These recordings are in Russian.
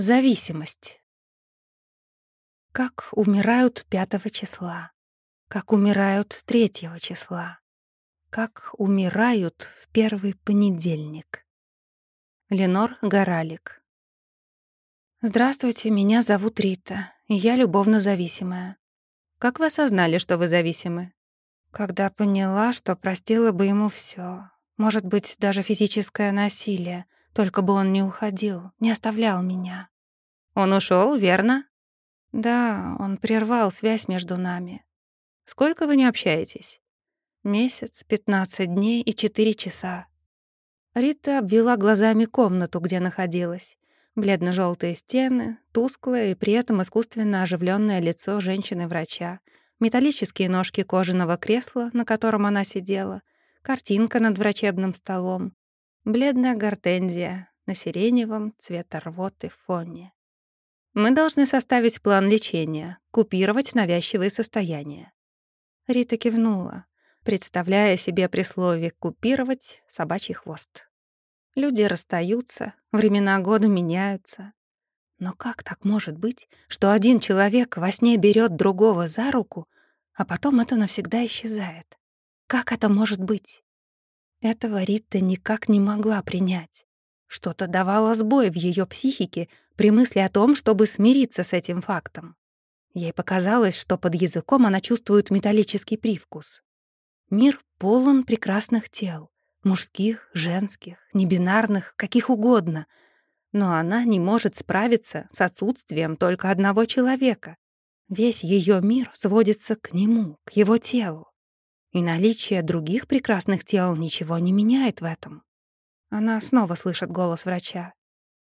Зависимость. Как умирают пятого числа, как умирают третьего числа, как умирают в первый понедельник. Ленор Горалик. Здравствуйте, меня зовут Рита, и я любовно зависимая. Как вы осознали, что вы зависимы? Когда поняла, что простила бы ему все, может быть, даже физическое насилие, только бы он не уходил, не оставлял меня. Он ушел, верно? Да, он прервал связь между нами. Сколько вы не общаетесь? Месяц, 15 дней и 4 часа. Рита обвела глазами комнату, где находилась. бледно желтые стены, тусклое и при этом искусственно оживленное лицо женщины-врача, металлические ножки кожаного кресла, на котором она сидела, картинка над врачебным столом, бледная гортензия на сиреневом цвета рвоты фоне. Мы должны составить план лечения, купировать навязчивые состояния. Рита кивнула, представляя себе при слове «купировать» собачий хвост. Люди расстаются, времена года меняются. Но как так может быть, что один человек во сне берет другого за руку, а потом это навсегда исчезает? Как это может быть? Этого Рита никак не могла принять. Что-то давало сбой в ее психике при мысли о том, чтобы смириться с этим фактом. Ей показалось, что под языком она чувствует металлический привкус. Мир полон прекрасных тел. Мужских, женских, небинарных, каких угодно. Но она не может справиться с отсутствием только одного человека. Весь ее мир сводится к нему, к его телу. И наличие других прекрасных тел ничего не меняет в этом. Она снова слышит голос врача.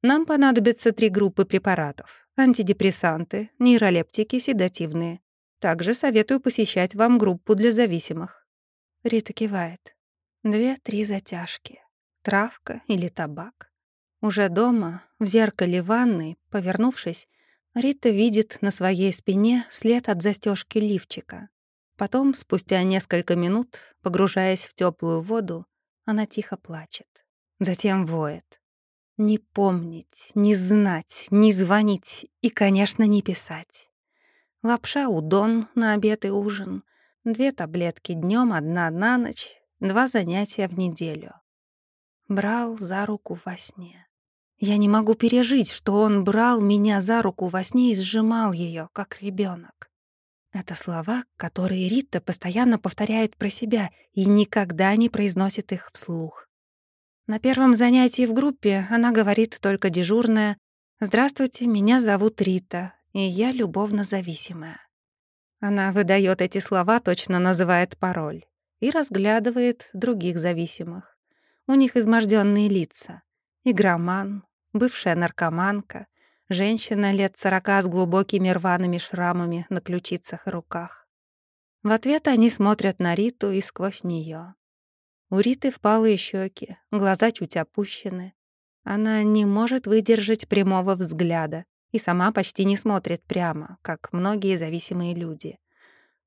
Нам понадобится три группы препаратов. Антидепрессанты, нейролептики, седативные. Также советую посещать вам группу для зависимых. Рита кивает. Две-три затяжки. Травка или табак. Уже дома, в зеркале ванной, повернувшись, Рита видит на своей спине след от застежки лифчика. Потом, спустя несколько минут, погружаясь в теплую воду, она тихо плачет. Затем воет. Не помнить, не знать, не звонить и, конечно, не писать. Лапша удон на обед и ужин, две таблетки днем, одна на ночь, два занятия в неделю. Брал за руку во сне. Я не могу пережить, что он брал меня за руку во сне и сжимал ее, как ребенок. Это слова, которые Рита постоянно повторяет про себя и никогда не произносит их вслух. На первом занятии в группе она говорит только дежурная «Здравствуйте, меня зовут Рита, и я любовно зависимая». Она выдает эти слова, точно называет пароль, и разглядывает других зависимых. У них изможденные лица. Игроман, бывшая наркоманка — Женщина лет сорока с глубокими рваными шрамами на ключицах и руках. В ответ они смотрят на Риту и сквозь нее. У Риты впалые щеки, глаза чуть опущены. Она не может выдержать прямого взгляда и сама почти не смотрит прямо, как многие зависимые люди.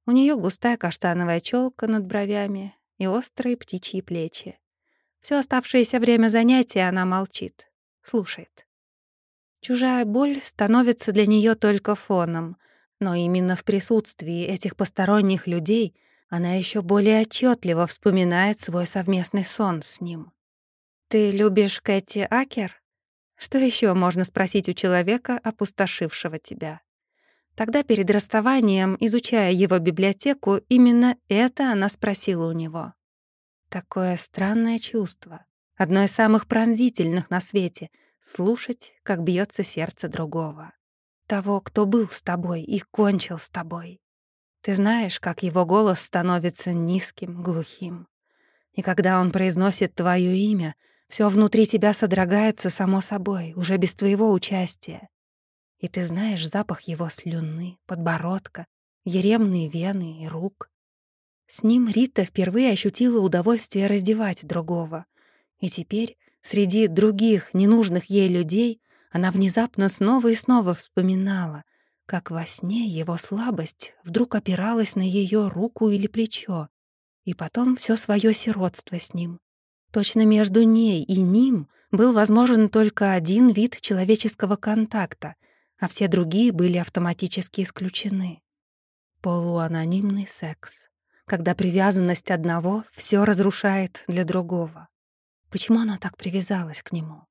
У нее густая каштановая челка над бровями и острые птичьи плечи. Все оставшееся время занятия она молчит, слушает. Чужая боль становится для нее только фоном, но именно в присутствии этих посторонних людей она еще более отчетливо вспоминает свой совместный сон с ним. «Ты любишь Кэти Акер?» Что еще можно спросить у человека, опустошившего тебя? Тогда перед расставанием, изучая его библиотеку, именно это она спросила у него. Такое странное чувство, одно из самых пронзительных на свете — слушать, как бьется сердце другого. Того, кто был с тобой и кончил с тобой. Ты знаешь, как его голос становится низким, глухим. И когда он произносит твое имя, все внутри тебя содрогается само собой, уже без твоего участия. И ты знаешь запах его слюны, подбородка, еремные вены и рук. С ним Рита впервые ощутила удовольствие раздевать другого. И теперь Среди других ненужных ей людей она внезапно снова и снова вспоминала, как во сне его слабость вдруг опиралась на ее руку или плечо, и потом все свое сиротство с ним, Точно между ней и ним был возможен только один вид человеческого контакта, а все другие были автоматически исключены. Полуанонимный секс, когда привязанность одного все разрушает для другого. Почему она так привязалась к нему?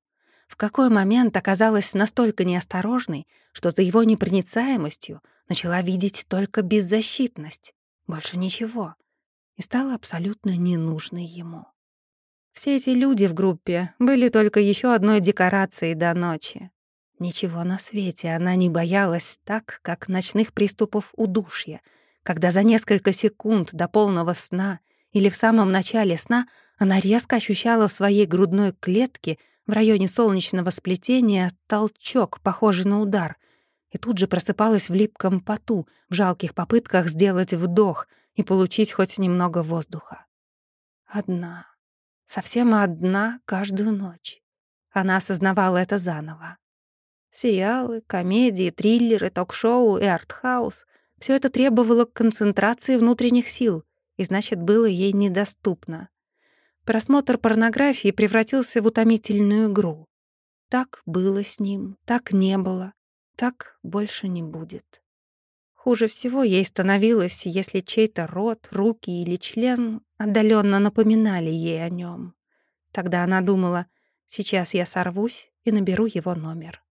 В какой момент оказалась настолько неосторожной, что за его непроницаемостью начала видеть только беззащитность, больше ничего, и стала абсолютно ненужной ему. Все эти люди в группе были только еще одной декорацией до ночи. Ничего на свете она не боялась так, как ночных приступов удушья, когда за несколько секунд до полного сна или в самом начале сна она резко ощущала в своей грудной клетке в районе солнечного сплетения толчок, похожий на удар, и тут же просыпалась в липком поту, в жалких попытках сделать вдох и получить хоть немного воздуха. Одна, совсем одна каждую ночь. Она осознавала это заново. Сериалы, комедии, триллеры, ток-шоу и артхаус — все это требовало концентрации внутренних сил и, значит, было ей недоступно. Просмотр порнографии превратился в утомительную игру. Так было с ним, так не было, так больше не будет. Хуже всего ей становилось, если чей-то рот, руки или член отдаленно напоминали ей о нем. Тогда она думала, сейчас я сорвусь и наберу его номер.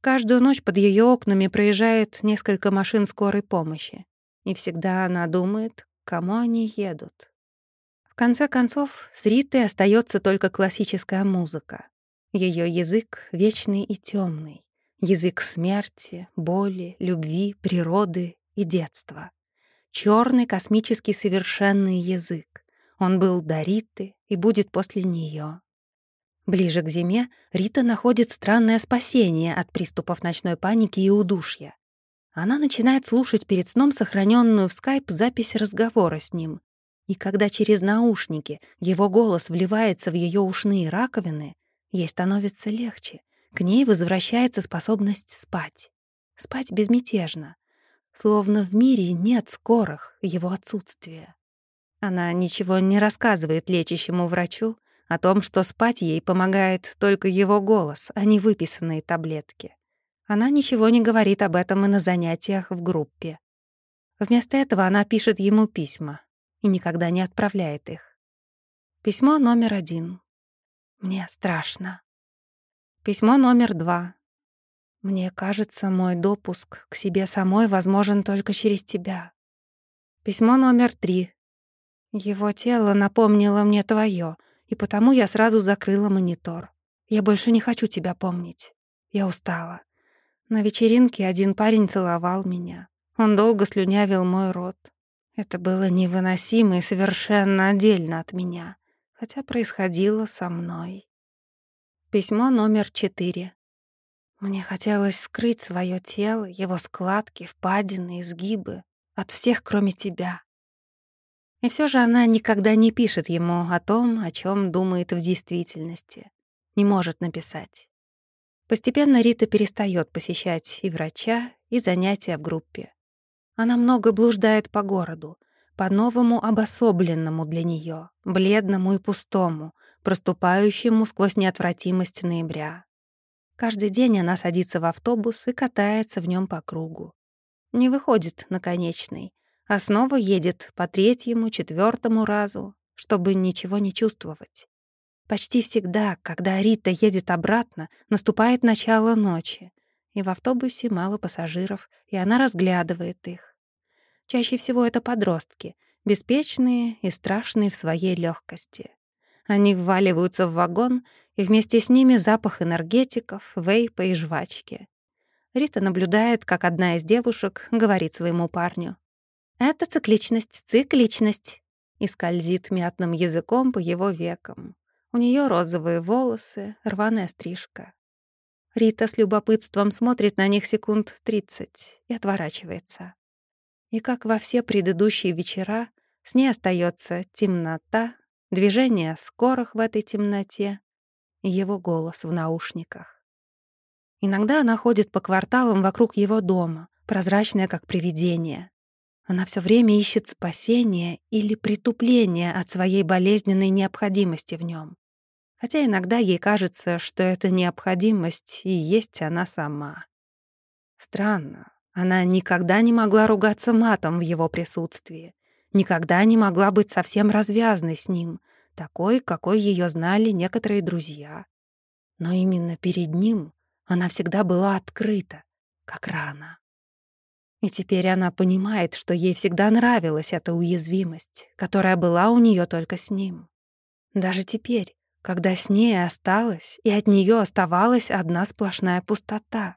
Каждую ночь под ее окнами проезжает несколько машин скорой помощи. И всегда она думает, кому они едут. В конце концов, с Ритой остается только классическая музыка. Ее язык вечный и темный, язык смерти, боли, любви, природы и детства. Черный космический совершенный язык. Он был до Риты и будет после нее. Ближе к зиме Рита находит странное спасение от приступов ночной паники и удушья. Она начинает слушать перед сном сохраненную в скайп запись разговора с ним и когда через наушники его голос вливается в ее ушные раковины, ей становится легче. К ней возвращается способность спать. Спать безмятежно. Словно в мире нет скорых его отсутствия. Она ничего не рассказывает лечащему врачу о том, что спать ей помогает только его голос, а не выписанные таблетки. Она ничего не говорит об этом и на занятиях в группе. Вместо этого она пишет ему письма, и никогда не отправляет их. Письмо номер один. Мне страшно. Письмо номер два. Мне кажется, мой допуск к себе самой возможен только через тебя. Письмо номер три. Его тело напомнило мне твое, и потому я сразу закрыла монитор. Я больше не хочу тебя помнить. Я устала. На вечеринке один парень целовал меня. Он долго слюнявил мой рот. Это было невыносимо и совершенно отдельно от меня, хотя происходило со мной. Письмо номер четыре. Мне хотелось скрыть свое тело, его складки, впадины, изгибы от всех, кроме тебя. И все же она никогда не пишет ему о том, о чем думает в действительности. Не может написать. Постепенно Рита перестает посещать и врача, и занятия в группе. Она много блуждает по городу, по-новому обособленному для нее, бледному и пустому, проступающему сквозь неотвратимость ноября. Каждый день она садится в автобус и катается в нем по кругу. Не выходит на конечный, а снова едет по третьему, четвертому разу, чтобы ничего не чувствовать. Почти всегда, когда Рита едет обратно, наступает начало ночи, и в автобусе мало пассажиров, и она разглядывает их. Чаще всего это подростки, беспечные и страшные в своей легкости. Они вваливаются в вагон, и вместе с ними запах энергетиков, вейпа и жвачки. Рита наблюдает, как одна из девушек говорит своему парню. «Это цикличность, цикличность!» и скользит мятным языком по его векам. У нее розовые волосы, рваная стрижка. Рита с любопытством смотрит на них секунд тридцать и отворачивается. И как во все предыдущие вечера, с ней остается темнота, движение скорых в этой темноте и его голос в наушниках. Иногда она ходит по кварталам вокруг его дома, прозрачная как привидение. Она все время ищет спасения или притупления от своей болезненной необходимости в нем. Хотя иногда ей кажется, что эта необходимость и есть она сама. Странно, она никогда не могла ругаться матом в его присутствии, никогда не могла быть совсем развязной с ним, такой, какой ее знали некоторые друзья. Но именно перед ним она всегда была открыта, как рана. И теперь она понимает, что ей всегда нравилась эта уязвимость, которая была у нее только с ним. Даже теперь, когда с ней осталась, и от нее оставалась одна сплошная пустота.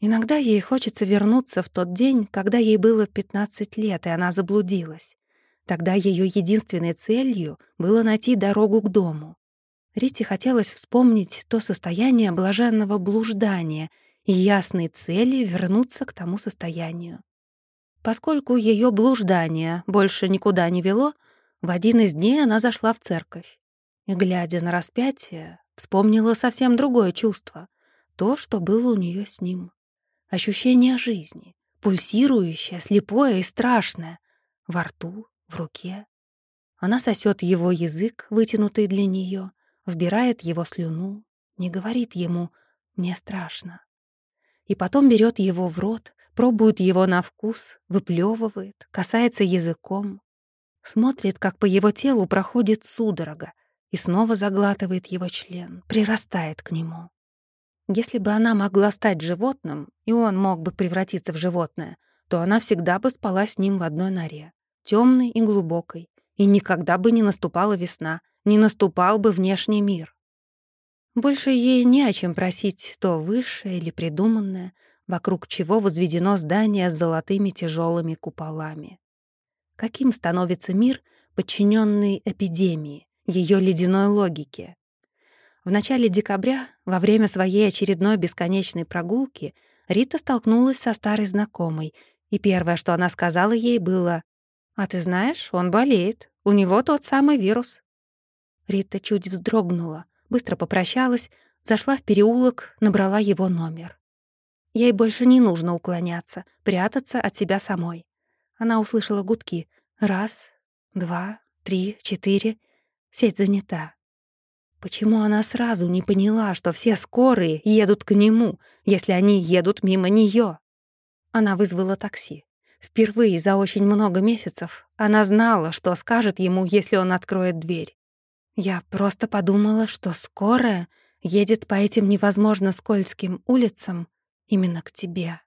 Иногда ей хочется вернуться в тот день, когда ей было 15 лет, и она заблудилась. Тогда ее единственной целью было найти дорогу к дому. Рите хотелось вспомнить то состояние блаженного блуждания и ясной цели вернуться к тому состоянию. Поскольку ее блуждание больше никуда не вело, в один из дней она зашла в церковь. И, глядя на распятие, вспомнила совсем другое чувство, то, что было у нее с ним. Ощущение жизни, пульсирующее, слепое и страшное, во рту, в руке. Она сосет его язык, вытянутый для нее, вбирает его слюну, не говорит ему «мне страшно» и потом берет его в рот, пробует его на вкус, выплевывает, касается языком, смотрит, как по его телу проходит судорога, и снова заглатывает его член, прирастает к нему. Если бы она могла стать животным, и он мог бы превратиться в животное, то она всегда бы спала с ним в одной норе, темной и глубокой, и никогда бы не наступала весна, не наступал бы внешний мир. Больше ей не о чем просить то высшее или придуманное, вокруг чего возведено здание с золотыми тяжелыми куполами. Каким становится мир, подчиненный эпидемии, ее ледяной логике? В начале декабря, во время своей очередной бесконечной прогулки, Рита столкнулась со старой знакомой, и первое, что она сказала ей, было «А ты знаешь, он болеет, у него тот самый вирус». Рита чуть вздрогнула, быстро попрощалась, зашла в переулок, набрала его номер. Ей больше не нужно уклоняться, прятаться от себя самой. Она услышала гудки. Раз, два, три, четыре. Сеть занята. Почему она сразу не поняла, что все скорые едут к нему, если они едут мимо неё? Она вызвала такси. Впервые за очень много месяцев она знала, что скажет ему, если он откроет дверь. Я просто подумала, что скорая едет по этим невозможно скользким улицам именно к тебе.